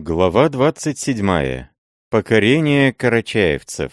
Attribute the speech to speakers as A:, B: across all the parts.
A: Глава 27. Покорение карачаевцев.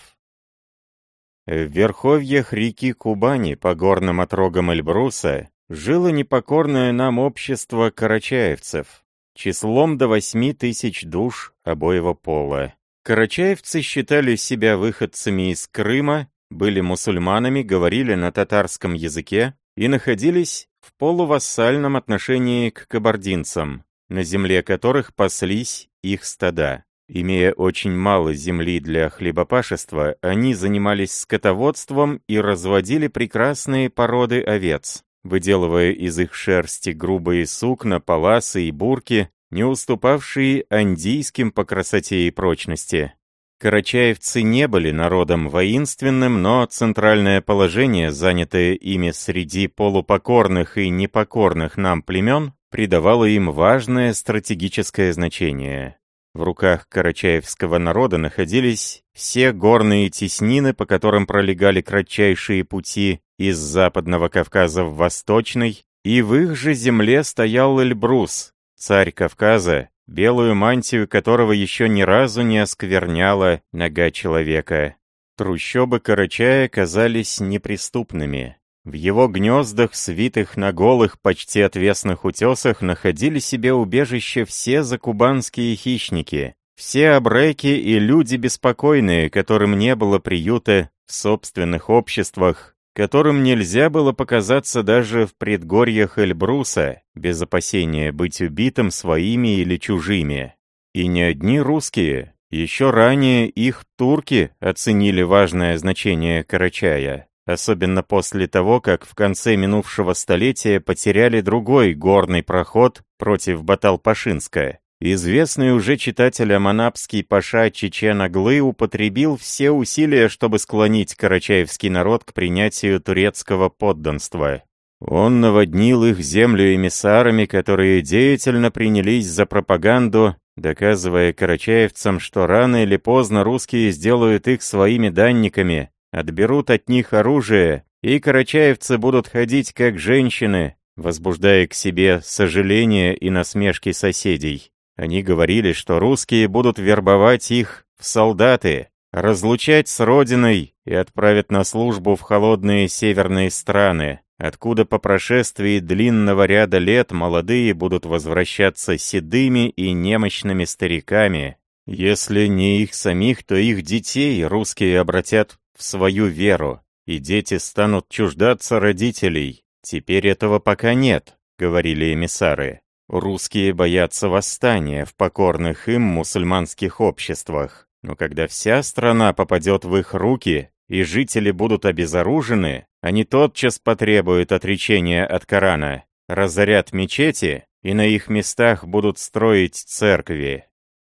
A: В верховьях реки Кубани по горным отрогам Эльбруса жило непокорное нам общество карачаевцев, числом до восьми тысяч душ обоего пола. Карачаевцы считали себя выходцами из Крыма, были мусульманами, говорили на татарском языке и находились в полувассальном отношении к кабардинцам, на земле которых паслись их стада. Имея очень мало земли для хлебопашества, они занимались скотоводством и разводили прекрасные породы овец, выделывая из их шерсти грубые сукна, паласы и бурки, не уступавшие андийским по красоте и прочности. Карачаевцы не были народом воинственным, но центральное положение, занятое ими среди полупокорных и непокорных нам племен, придавало им важное стратегическое значение. В руках карачаевского народа находились все горные теснины, по которым пролегали кратчайшие пути из Западного Кавказа в Восточный, и в их же земле стоял Эльбрус, царь Кавказа, белую мантию которого еще ни разу не оскверняла нога человека. Трущобы Карачая казались неприступными. В его гнездах, свитых на голых, почти отвесных утесах, находили себе убежище все закубанские хищники, все обреки и люди беспокойные, которым не было приюта в собственных обществах, которым нельзя было показаться даже в предгорьях Эльбруса, без опасения быть убитым своими или чужими. И не одни русские, еще ранее их турки оценили важное значение Карачая особенно после того, как в конце минувшего столетия потеряли другой горный проход против Баталпашинска. Известный уже читателям анапский паша Чечен Аглы употребил все усилия, чтобы склонить карачаевский народ к принятию турецкого подданства. Он наводнил их землю эмиссарами, которые деятельно принялись за пропаганду, доказывая карачаевцам, что рано или поздно русские сделают их своими данниками, отберут от них оружие, и карачаевцы будут ходить как женщины, возбуждая к себе сожаление и насмешки соседей. Они говорили, что русские будут вербовать их в солдаты, разлучать с родиной и отправят на службу в холодные северные страны, откуда по прошествии длинного ряда лет молодые будут возвращаться седыми и немощными стариками. Если не их самих, то их детей русские обратят в свою веру, и дети станут чуждаться родителей. Теперь этого пока нет, говорили эмиссары. Русские боятся восстания в покорных им мусульманских обществах. Но когда вся страна попадет в их руки, и жители будут обезоружены, они тотчас потребуют отречения от Корана, разорят мечети, и на их местах будут строить церкви.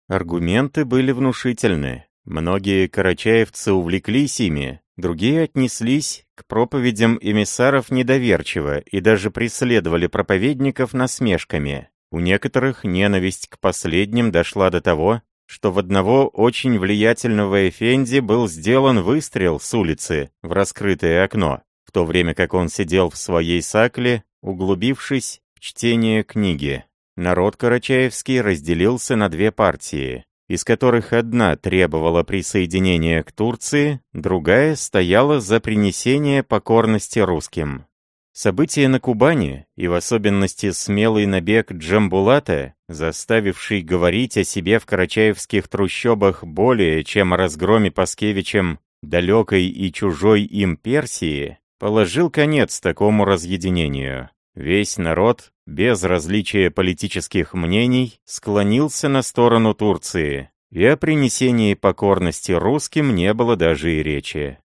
A: Аргументы были внушительны. Многие карачаевцы увлеклись ими, другие отнеслись к проповедям эмиссаров недоверчиво и даже преследовали проповедников насмешками. У некоторых ненависть к последним дошла до того, что в одного очень влиятельного Эфенди был сделан выстрел с улицы в раскрытое окно, в то время как он сидел в своей сакле, углубившись в чтение книги. Народ карачаевский разделился на две партии из которых одна требовала присоединения к Турции, другая стояла за принесение покорности русским. События на Кубани, и в особенности смелый набег Джамбулата, заставивший говорить о себе в карачаевских трущобах более, чем о разгроме Паскевичем далекой и чужой им Персии, положил конец такому разъединению. Весь народ, без различия политических мнений, склонился на сторону Турции, и о принесении покорности русским не было даже и речи.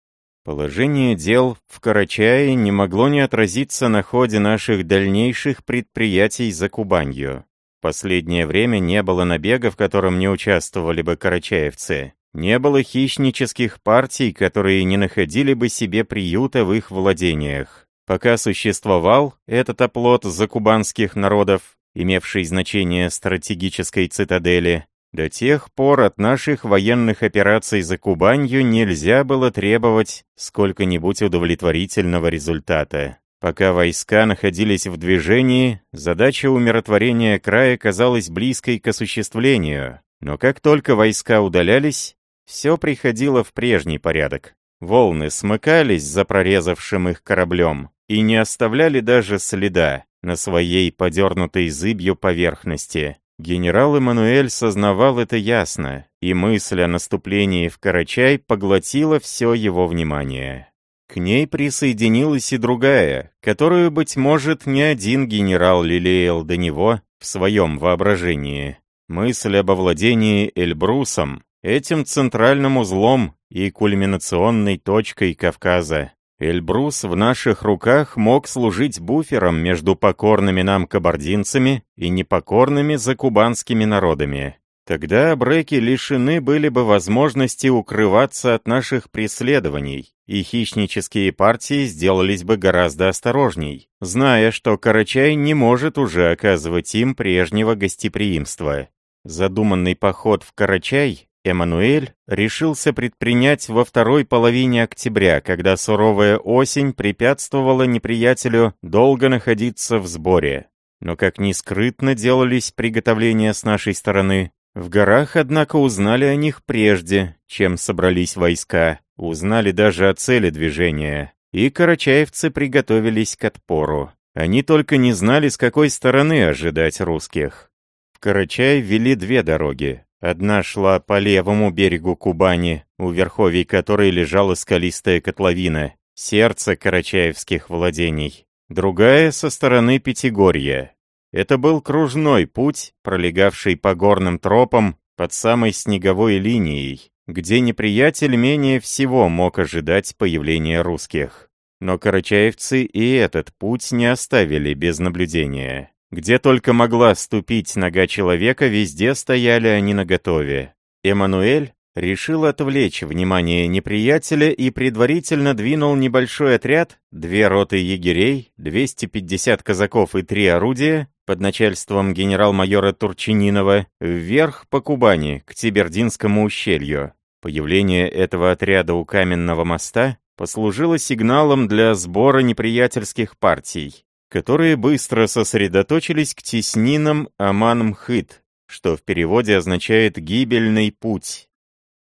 A: Положение дел в Карачае не могло не отразиться на ходе наших дальнейших предприятий за Кубанью. Последнее время не было набега, в котором не участвовали бы карачаевцы. Не было хищнических партий, которые не находили бы себе приюта в их владениях. Пока существовал этот оплот закубанских народов, имевший значение стратегической цитадели, до тех пор от наших военных операций за Кубанью нельзя было требовать сколько-нибудь удовлетворительного результата. Пока войска находились в движении, задача умиротворения края казалась близкой к осуществлению, Но как только войска удалялись, все приходило в прежний порядок. Волны смыкались за прорезавшим их кораблем и не оставляли даже следа на своей подернутой зыбью поверхности. Генерал Эммануэль сознавал это ясно, и мысль о наступлении в Карачай поглотила все его внимание. К ней присоединилась и другая, которую, быть может, ни один генерал лелеял до него в своем воображении. Мысль об овладении Эльбрусом, этим центральным узлом и кульминационной точкой Кавказа. Эльбрус в наших руках мог служить буфером между покорными нам кабардинцами и непокорными закубанскими народами. Тогда абреки лишены были бы возможности укрываться от наших преследований, и хищнические партии сделались бы гораздо осторожней, зная, что Карачай не может уже оказывать им прежнего гостеприимства. Задуманный поход в Карачай Эммануэль решился предпринять во второй половине октября, когда суровая осень препятствовала неприятелю долго находиться в сборе. Но как ни скрытно делались приготовления с нашей стороны, в горах, однако, узнали о них прежде, чем собрались войска, узнали даже о цели движения, и карачаевцы приготовились к отпору. Они только не знали, с какой стороны ожидать русских. В Карачай вели две дороги. Одна шла по левому берегу Кубани, у верховий которой лежала скалистая котловина, сердце карачаевских владений. Другая со стороны Пятигорья. Это был кружной путь, пролегавший по горным тропам под самой снеговой линией, где неприятель менее всего мог ожидать появления русских. Но карачаевцы и этот путь не оставили без наблюдения. Где только могла ступить нога человека, везде стояли они наготове. Эммануэль решил отвлечь внимание неприятеля и предварительно двинул небольшой отряд, две роты егерей, 250 казаков и три орудия, под начальством генерал-майора Турчининова, вверх по Кубани, к Тибердинскому ущелью. Появление этого отряда у Каменного моста послужило сигналом для сбора неприятельских партий которые быстро сосредоточились к теснинам Аман-Мхыт, что в переводе означает «гибельный путь».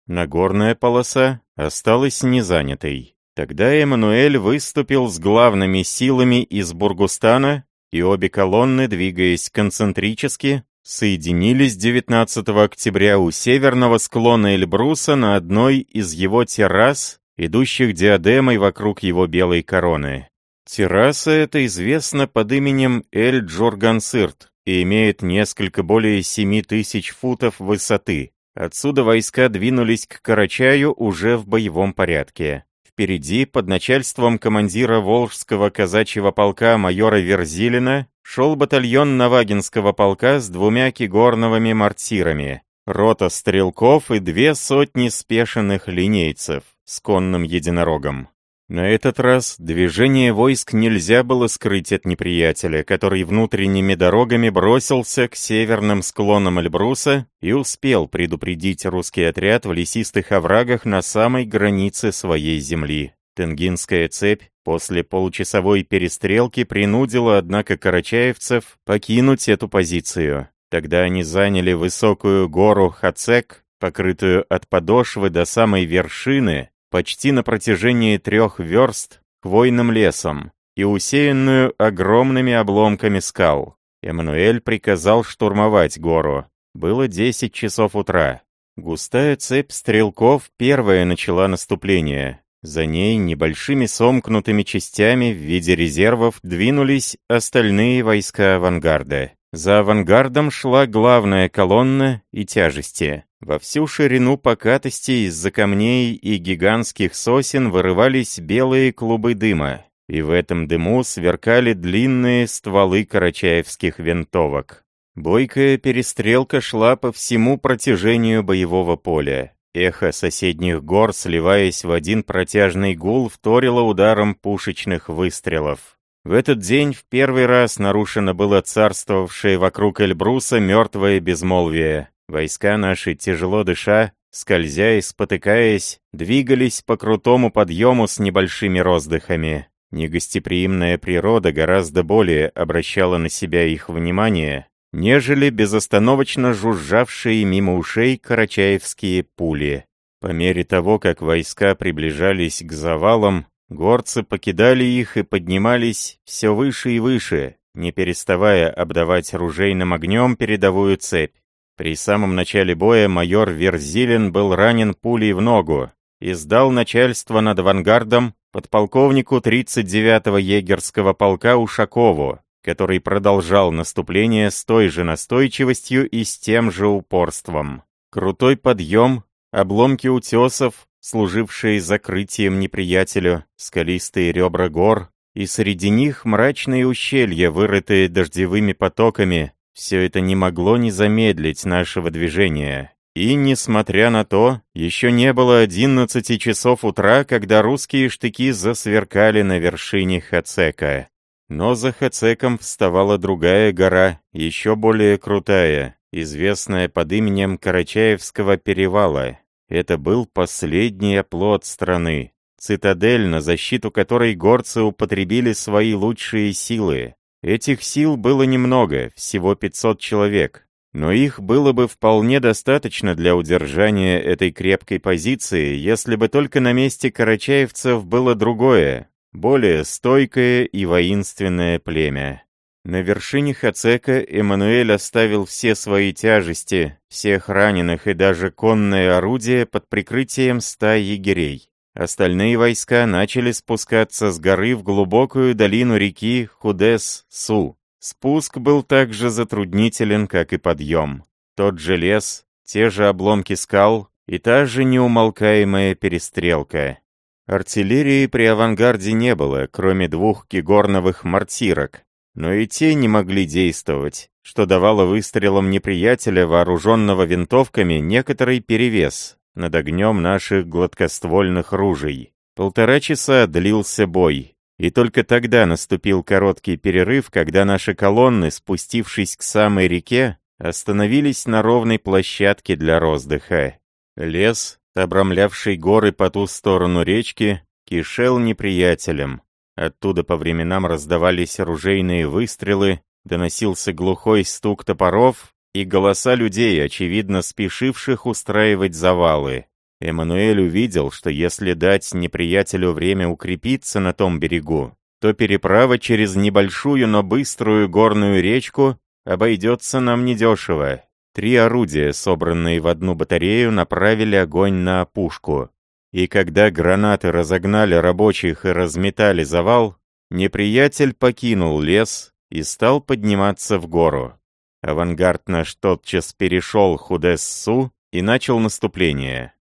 A: Нагорная полоса осталась незанятой. Тогда Эммануэль выступил с главными силами из Бургустана, и обе колонны, двигаясь концентрически, соединились 19 октября у северного склона Эльбруса на одной из его террас, идущих диадемой вокруг его белой короны. Терраса эта известна под именем Эль-Джоргансырт и имеет несколько более 7 тысяч футов высоты. Отсюда войска двинулись к Карачаю уже в боевом порядке. Впереди, под начальством командира Волжского казачьего полка майора Верзилина, шел батальон Навагинского полка с двумя кигорновыми мортирами, рота стрелков и две сотни спешенных линейцев с конным единорогом. На этот раз движение войск нельзя было скрыть от неприятеля, который внутренними дорогами бросился к северным склонам Эльбруса и успел предупредить русский отряд в лесистых оврагах на самой границе своей земли. Тенгинская цепь после получасовой перестрелки принудила, однако, карачаевцев покинуть эту позицию. Тогда они заняли высокую гору Хацек, покрытую от подошвы до самой вершины, почти на протяжении трех верст хвойным лесом и усеянную огромными обломками скал. Эммануэль приказал штурмовать гору. Было 10 часов утра. Густая цепь стрелков первая начала наступление. За ней небольшими сомкнутыми частями в виде резервов двинулись остальные войска авангарда. За авангардом шла главная колонна и тяжести. Во всю ширину покатости из-за камней и гигантских сосен вырывались белые клубы дыма, и в этом дыму сверкали длинные стволы карачаевских винтовок. Бойкая перестрелка шла по всему протяжению боевого поля. Эхо соседних гор, сливаясь в один протяжный гул, вторило ударом пушечных выстрелов. В этот день в первый раз нарушено было царствовавшее вокруг Эльбруса мертвое безмолвие. Войска наши, тяжело дыша, скользя и спотыкаясь, двигались по крутому подъему с небольшими роздыхами. Негостеприимная природа гораздо более обращала на себя их внимание, нежели безостановочно жужжавшие мимо ушей карачаевские пули. По мере того, как войска приближались к завалам, горцы покидали их и поднимались все выше и выше, не переставая обдавать ружейным огнем передовую цепь. При самом начале боя майор Верзилин был ранен пулей в ногу и сдал начальство над авангардом подполковнику 39-го егерского полка Ушакову, который продолжал наступление с той же настойчивостью и с тем же упорством. Крутой подъем, обломки утесов, служившие закрытием неприятелю, скалистые ребра гор, и среди них мрачные ущелья, вырытые дождевыми потоками, все это не могло не замедлить нашего движения. И, несмотря на то, еще не было одиннадцати часов утра, когда русские штыки засверкали на вершине Хацека. Но за Хацеком вставала другая гора, еще более крутая, известная под именем Карачаевского перевала. Это был последний оплот страны, цитадель, на защиту которой горцы употребили свои лучшие силы. Этих сил было немного, всего 500 человек, но их было бы вполне достаточно для удержания этой крепкой позиции, если бы только на месте карачаевцев было другое, более стойкое и воинственное племя. На вершине Хацека Эммануэль оставил все свои тяжести, всех раненых и даже конное орудие под прикрытием ста егерей. Остальные войска начали спускаться с горы в глубокую долину реки Худес-Су. Спуск был так же затруднителен, как и подъем. Тот же лес, те же обломки скал и та же неумолкаемая перестрелка. Артиллерии при авангарде не было, кроме двух кигорновых мортирок, но и те не могли действовать, что давало выстрелам неприятеля, вооруженного винтовками, некоторый перевес, над огнем наших гладкоствольных ружей. Полтора часа длился бой, и только тогда наступил короткий перерыв, когда наши колонны, спустившись к самой реке, остановились на ровной площадке для роздыха. Лес, обрамлявший горы по ту сторону речки, кишел неприятелем. Оттуда по временам раздавались ружейные выстрелы, доносился глухой стук топоров, и голоса людей, очевидно спешивших устраивать завалы. Эммануэль увидел, что если дать неприятелю время укрепиться на том берегу, то переправа через небольшую, но быструю горную речку обойдется нам недешево. Три орудия, собранные в одну батарею, направили огонь на опушку. И когда гранаты разогнали рабочих и разметали завал, неприятель покинул лес и стал подниматься в гору. Авангард наш тотчас перешел Худессу и начал наступление.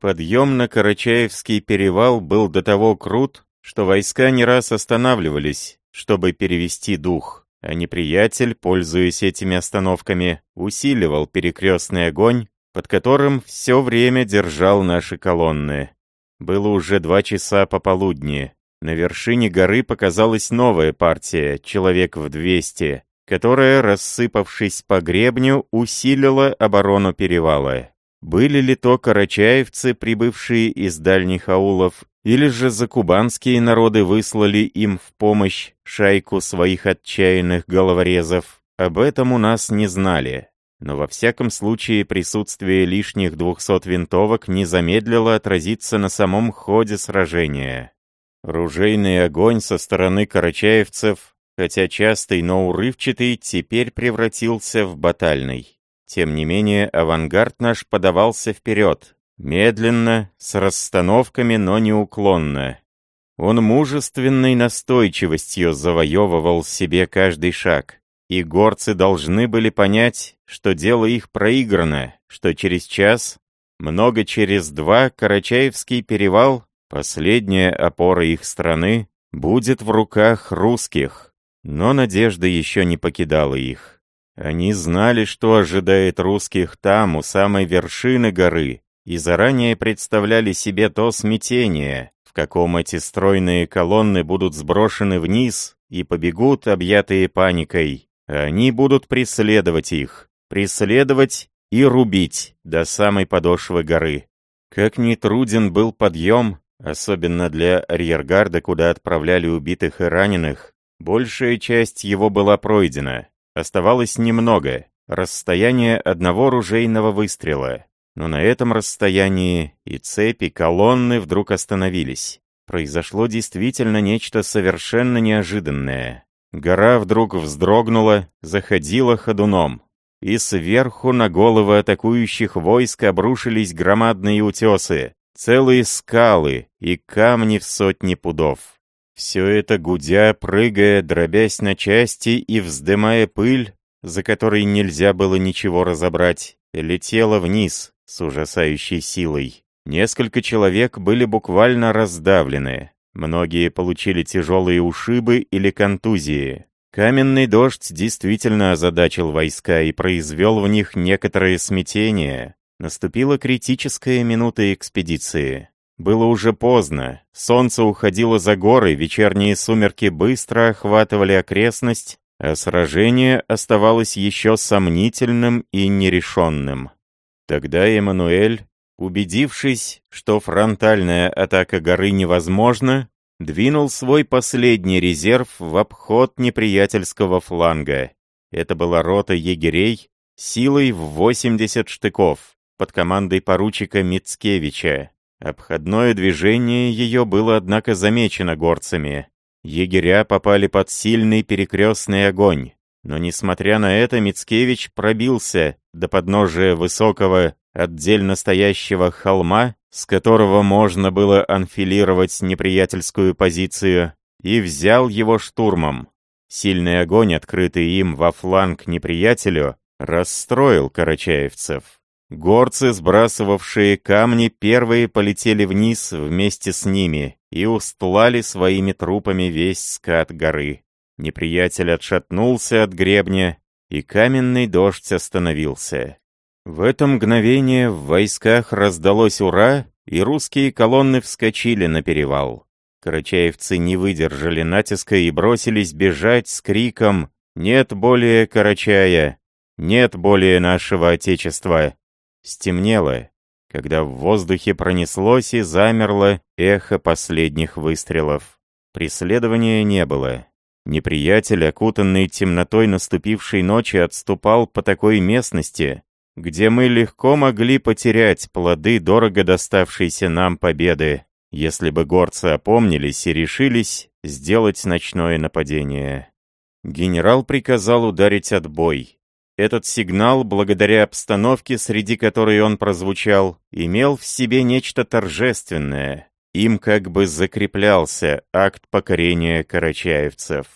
A: Подъем на Карачаевский перевал был до того крут, что войска не раз останавливались, чтобы перевести дух, а неприятель, пользуясь этими остановками, усиливал перекрестный огонь, под которым все время держал наши колонны. Было уже два часа пополудни. На вершине горы показалась новая партия, человек в двести, которая, рассыпавшись по гребню, усилила оборону перевала. Были ли то карачаевцы, прибывшие из дальних аулов, или же закубанские народы выслали им в помощь шайку своих отчаянных головорезов, об этом у нас не знали. Но во всяком случае присутствие лишних двухсот винтовок не замедлило отразиться на самом ходе сражения. Ружейный огонь со стороны карачаевцев хотя частый, но урывчатый, теперь превратился в батальный. Тем не менее, авангард наш подавался вперед, медленно, с расстановками, но неуклонно. Он мужественной настойчивостью завоевывал себе каждый шаг, и горцы должны были понять, что дело их проиграно, что через час, много через два, Карачаевский перевал, последняя опора их страны, будет в руках русских. Но надежда еще не покидала их. Они знали, что ожидает русских там, у самой вершины горы, и заранее представляли себе то смятение, в каком эти стройные колонны будут сброшены вниз и побегут, объятые паникой. Они будут преследовать их, преследовать и рубить до самой подошвы горы. Как ни труден был подъем, особенно для арьергарда, куда отправляли убитых и раненых, Большая часть его была пройдена. Оставалось немного, расстояние одного ружейного выстрела. Но на этом расстоянии и цепи, колонны вдруг остановились. Произошло действительно нечто совершенно неожиданное. Гора вдруг вздрогнула, заходила ходуном. И сверху на головы атакующих войск обрушились громадные утесы, целые скалы и камни в сотни пудов. Все это гудя, прыгая, дробясь на части и вздымая пыль, за которой нельзя было ничего разобрать, летело вниз с ужасающей силой. Несколько человек были буквально раздавлены. Многие получили тяжелые ушибы или контузии. Каменный дождь действительно озадачил войска и произвел в них некоторое смятение. Наступила критическая минута экспедиции. Было уже поздно, солнце уходило за горы, вечерние сумерки быстро охватывали окрестность, а сражение оставалось еще сомнительным и нерешенным. Тогда Эммануэль, убедившись, что фронтальная атака горы невозможна, двинул свой последний резерв в обход неприятельского фланга. Это была рота егерей силой в 80 штыков под командой поручика Мицкевича. Обходное движение ее было, однако, замечено горцами. Егеря попали под сильный перекрестный огонь. Но, несмотря на это, Мицкевич пробился до подножия высокого, отдельно стоящего холма, с которого можно было анфилировать неприятельскую позицию, и взял его штурмом. Сильный огонь, открытый им во фланг неприятелю, расстроил карачаевцев. Горцы, сбрасывавшие камни, первые полетели вниз вместе с ними и устлали своими трупами весь скат горы. Неприятель отшатнулся от гребня, и каменный дождь остановился. В это мгновение в войсках раздалось «Ура!» и русские колонны вскочили на перевал. Карачаевцы не выдержали натиска и бросились бежать с криком «Нет более Карачая! Нет более нашего Отечества!» Стемнело, когда в воздухе пронеслось и замерло эхо последних выстрелов. Преследования не было. Неприятель, окутанный темнотой наступившей ночи, отступал по такой местности, где мы легко могли потерять плоды дорого доставшейся нам победы, если бы горцы опомнились и решились сделать ночное нападение. Генерал приказал ударить отбой. Этот сигнал, благодаря обстановке, среди которой он прозвучал, имел в себе нечто торжественное. Им как бы закреплялся акт покорения карачаевцев.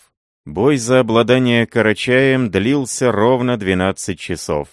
A: Бой за обладание Карачаем длился ровно 12 часов.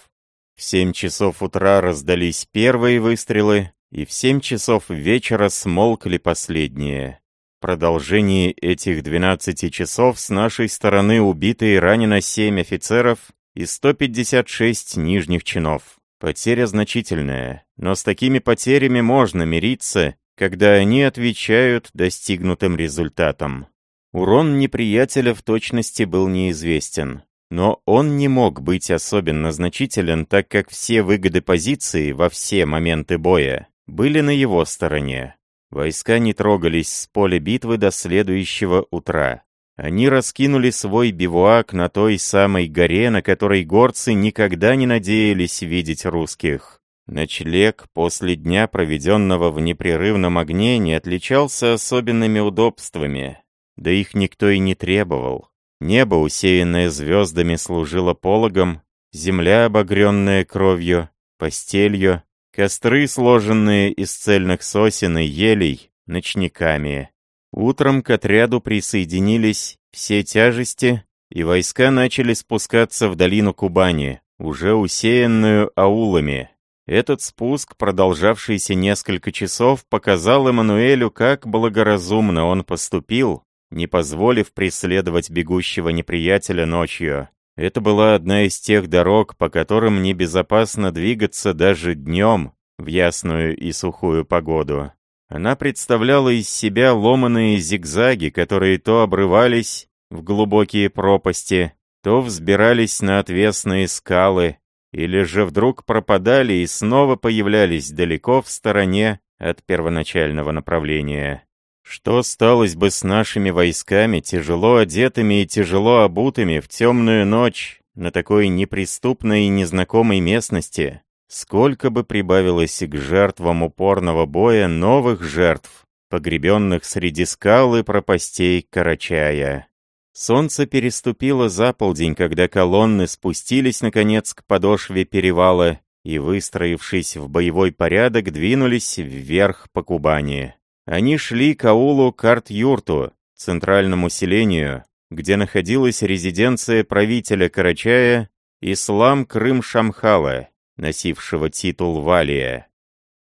A: В 7 часов утра раздались первые выстрелы, и в 7 часов вечера смолкли последние. В продолжении этих 12 часов с нашей стороны убито и ранено 7 офицеров и 156 нижних чинов. Потеря значительная, но с такими потерями можно мириться, когда они отвечают достигнутым результатам. Урон неприятеля в точности был неизвестен. Но он не мог быть особенно значителен, так как все выгоды позиции во все моменты боя были на его стороне. Войска не трогались с поля битвы до следующего утра. Они раскинули свой бивуак на той самой горе, на которой горцы никогда не надеялись видеть русских. Ночлег после дня, проведенного в непрерывном огне, не отличался особенными удобствами, да их никто и не требовал. Небо, усеянное звездами, служило пологом, земля, обогренная кровью, постелью, костры, сложенные из цельных сосен и елей, ночниками. Утром к отряду присоединились все тяжести, и войска начали спускаться в долину Кубани, уже усеянную аулами. Этот спуск, продолжавшийся несколько часов, показал Эммануэлю, как благоразумно он поступил, не позволив преследовать бегущего неприятеля ночью. Это была одна из тех дорог, по которым небезопасно двигаться даже днем в ясную и сухую погоду. Она представляла из себя ломаные зигзаги, которые то обрывались в глубокие пропасти, то взбирались на отвесные скалы, или же вдруг пропадали и снова появлялись далеко в стороне от первоначального направления. Что сталось бы с нашими войсками, тяжело одетыми и тяжело обутыми в темную ночь, на такой неприступной и незнакомой местности, сколько бы прибавилось к жертвам упорного боя новых жертв, погребенных среди скал и пропастей Карачая. Солнце переступило за полдень, когда колонны спустились, наконец, к подошве перевала и, выстроившись в боевой порядок, двинулись вверх по Кубани. Они шли к аулу Карт-Юрту, центральному селению, где находилась резиденция правителя Карачая Ислам Крым-Шамхала, носившего титул Валия.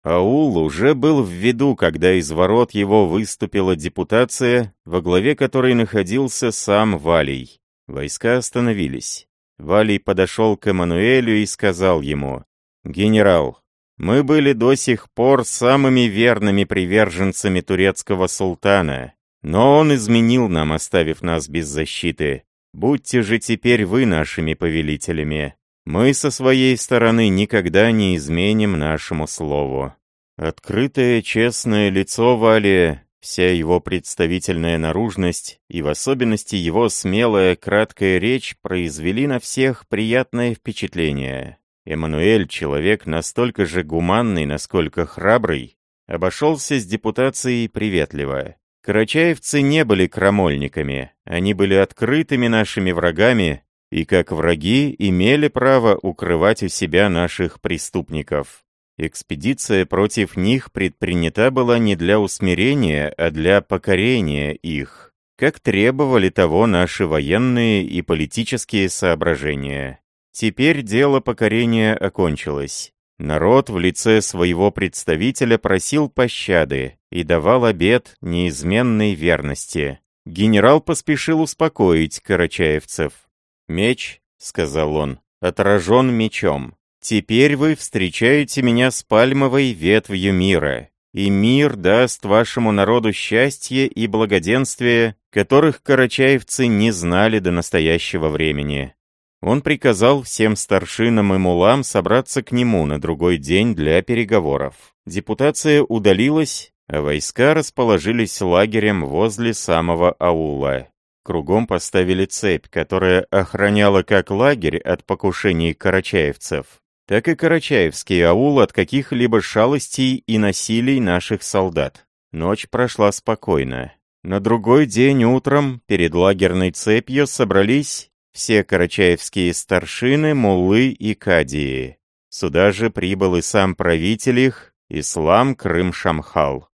A: Аул уже был в виду, когда из ворот его выступила депутация, во главе которой находился сам Валий. Войска остановились. Валий подошел к Эммануэлю и сказал ему, «Генерал, мы были до сих пор самыми верными приверженцами турецкого султана, но он изменил нам, оставив нас без защиты. Будьте же теперь вы нашими повелителями. Мы со своей стороны никогда не изменим нашему слову. Открытое, честное лицо Валия, вся его представительная наружность и в особенности его смелая, краткая речь произвели на всех приятное впечатление. Эммануэль, человек настолько же гуманный, насколько храбрый, обошелся с депутацией приветливо. Карачаевцы не были крамольниками, они были открытыми нашими врагами и, как враги, имели право укрывать у себя наших преступников. Экспедиция против них предпринята была не для усмирения, а для покорения их, как требовали того наши военные и политические соображения. Теперь дело покорения окончилось. Народ в лице своего представителя просил пощады и давал обет неизменной верности. Генерал поспешил успокоить карачаевцев. «Меч», — сказал он, — «отражен мечом. Теперь вы встречаете меня с пальмовой ветвью мира, и мир даст вашему народу счастье и благоденствие, которых карачаевцы не знали до настоящего времени. Он приказал всем старшинам и мулам собраться к нему на другой день для переговоров. Депутация удалилась, а войска расположились лагерем возле самого аула. Кругом поставили цепь, которая охраняла как лагерь от покушений карачаевцев, так и карачаевский аул от каких-либо шалостей и насилий наших солдат. Ночь прошла спокойно. На другой день утром перед лагерной цепью собрались все карачаевские старшины, муллы и кадии. Сюда же прибыл и сам правитель их, Ислам Крым-Шамхал.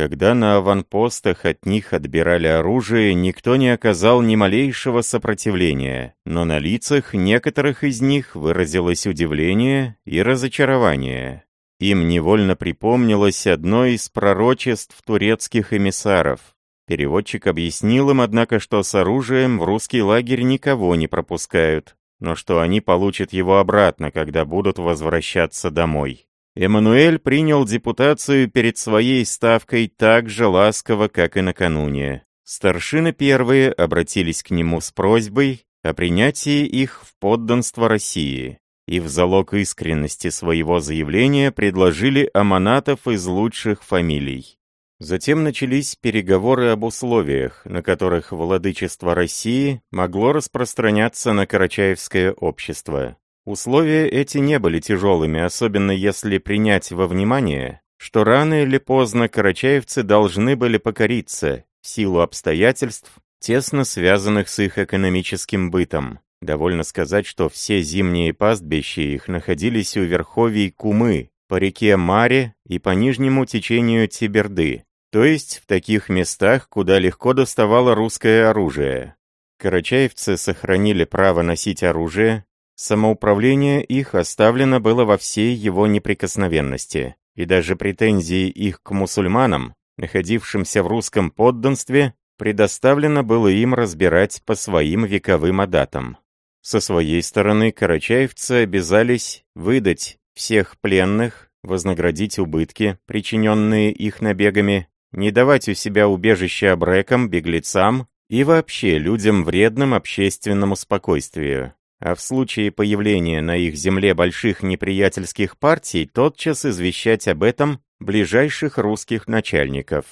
A: Когда на аванпостах от них отбирали оружие, никто не оказал ни малейшего сопротивления, но на лицах некоторых из них выразилось удивление и разочарование. Им невольно припомнилось одно из пророчеств турецких эмиссаров, Переводчик объяснил им, однако, что с оружием в русский лагерь никого не пропускают, но что они получат его обратно, когда будут возвращаться домой. Эммануэль принял депутацию перед своей ставкой так же ласково, как и накануне. Старшины первые обратились к нему с просьбой о принятии их в подданство России и в залог искренности своего заявления предложили аманатов из лучших фамилий. Затем начались переговоры об условиях, на которых владычество России могло распространяться на Карачаевское общество. Условия эти не были тяжелыми, особенно если принять во внимание, что рано или поздно карачаевцы должны были покориться в силу обстоятельств, тесно связанных с их экономическим бытом. Довольно сказать, что все зимние пастбища их находились у верховий Кумы, по реке Маре и по нижнему течению Тиберды, то есть в таких местах, куда легко доставало русское оружие. Карачаевцы сохранили право носить оружие, самоуправление их оставлено было во всей его неприкосновенности, и даже претензии их к мусульманам, находившимся в русском подданстве, предоставлено было им разбирать по своим вековым адатам. Со своей стороны карачаевцы обязались выдать всех пленных, вознаградить убытки, причиненные их набегами, не давать у себя убежище абрекам, беглецам и вообще людям вредным общественному спокойствию. А в случае появления на их земле больших неприятельских партий, тотчас извещать об этом ближайших русских начальников.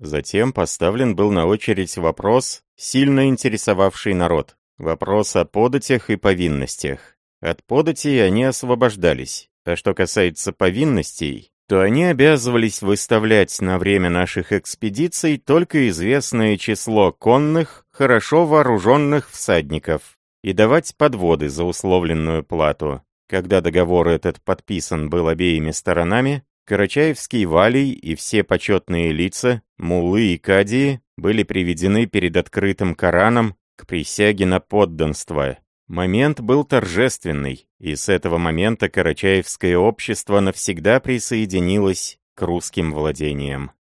A: Затем поставлен был на очередь вопрос, сильно интересовавший народ. Вопрос о податях и повинностях. От податей они освобождались, а что касается повинностей, то они обязывались выставлять на время наших экспедиций только известное число конных, хорошо вооруженных всадников и давать подводы за условленную плату. Когда договор этот подписан был обеими сторонами, Карачаевский валий и все почетные лица, мулы и кадии, были приведены перед открытым Кораном к присяге на подданство. Момент был торжественный, и с этого момента Карачаевское общество навсегда присоединилось к русским владениям.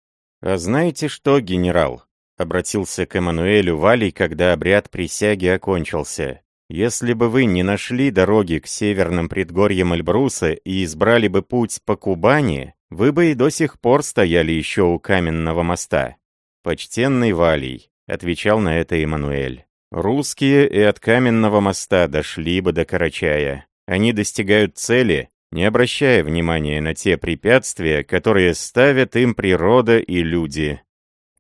A: «А знаете что, генерал?» — обратился к Эммануэлю Валий, когда обряд присяги окончился. «Если бы вы не нашли дороги к северным предгорьям Эльбруса и избрали бы путь по Кубани, вы бы и до сих пор стояли еще у каменного моста». «Почтенный Валий», — отвечал на это Эммануэль. Русские и от каменного моста дошли бы до Карачая. Они достигают цели, не обращая внимания на те препятствия, которые ставят им природа и люди.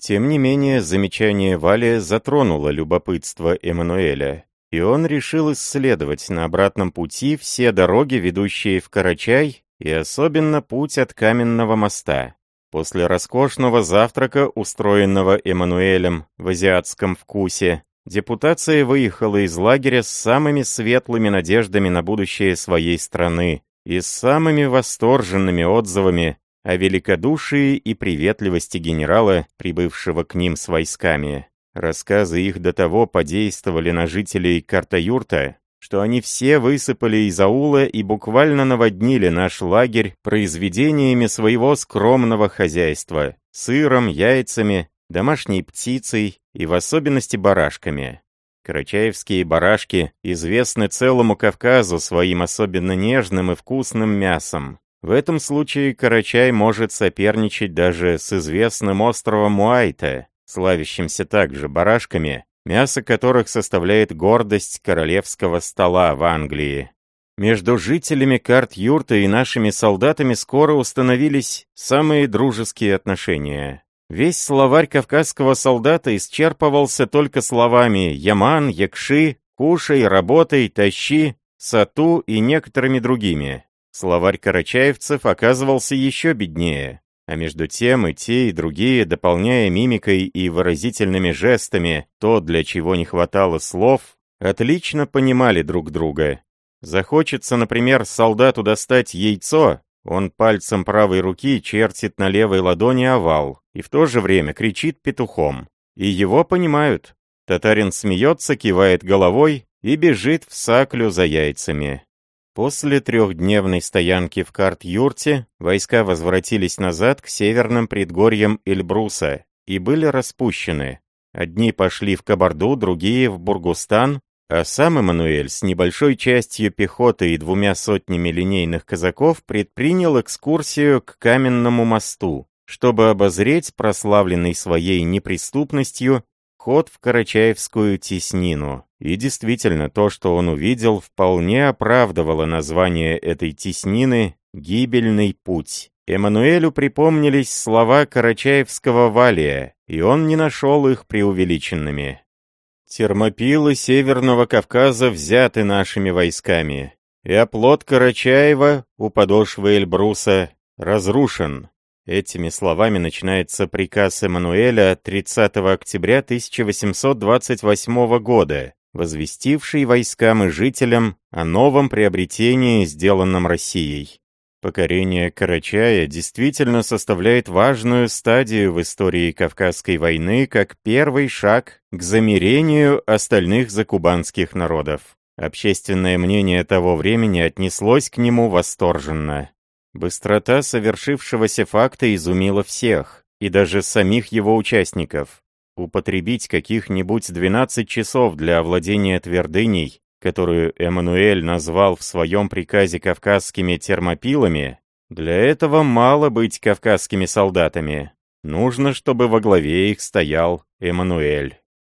A: Тем не менее, замечание Вали затронуло любопытство Эммануэля, и он решил исследовать на обратном пути все дороги, ведущие в Карачай, и особенно путь от каменного моста. После роскошного завтрака, устроенного Эммануэлем в азиатском вкусе, Депутация выехала из лагеря с самыми светлыми надеждами на будущее своей страны и с самыми восторженными отзывами о великодушии и приветливости генерала, прибывшего к ним с войсками. Рассказы их до того подействовали на жителей Картаюрта, что они все высыпали из аула и буквально наводнили наш лагерь произведениями своего скромного хозяйства, сыром, яйцами, домашней птицей и в особенности барашками. Карачаевские барашки известны целому Кавказу своим особенно нежным и вкусным мясом. В этом случае Карачай может соперничать даже с известным островом Муайта, славящимся также барашками, мясо которых составляет гордость королевского стола в Англии. Между жителями Карт-Юрта и нашими солдатами скоро установились самые дружеские отношения. Весь словарь кавказского солдата исчерпывался только словами «яман», «якши», «кушай», «работай», «тащи», «сату» и некоторыми другими. Словарь карачаевцев оказывался еще беднее, а между тем и те, и другие, дополняя мимикой и выразительными жестами то, для чего не хватало слов, отлично понимали друг друга. Захочется, например, солдату достать яйцо, он пальцем правой руки чертит на левой ладони овал и в то же время кричит петухом. И его понимают. Татарин смеется, кивает головой и бежит в саклю за яйцами. После трехдневной стоянки в Карт-Юрте войска возвратились назад к северным предгорьям Эльбруса и были распущены. Одни пошли в Кабарду, другие в Бургустан, а сам Эммануэль с небольшой частью пехоты и двумя сотнями линейных казаков предпринял экскурсию к Каменному мосту, чтобы обозреть прославленный своей неприступностью ход в Карачаевскую теснину. И действительно, то, что он увидел, вполне оправдывало название этой теснины «Гибельный путь». Эммануэлю припомнились слова Карачаевского валия, и он не нашел их преувеличенными. Термопилы Северного Кавказа взяты нашими войсками, и оплот Карачаева у подошвы Эльбруса разрушен. Этими словами начинается приказ Эммануэля 30 октября 1828 года, возвестивший войскам и жителям о новом приобретении, сделанном Россией. Покорение Карачая действительно составляет важную стадию в истории Кавказской войны как первый шаг к замирению остальных закубанских народов. Общественное мнение того времени отнеслось к нему восторженно. Быстрота совершившегося факта изумила всех, и даже самих его участников. Употребить каких-нибудь 12 часов для овладения твердыней которую Эммануэль назвал в своем приказе кавказскими термопилами, для этого мало быть кавказскими солдатами. Нужно, чтобы во главе их стоял Эммануэль.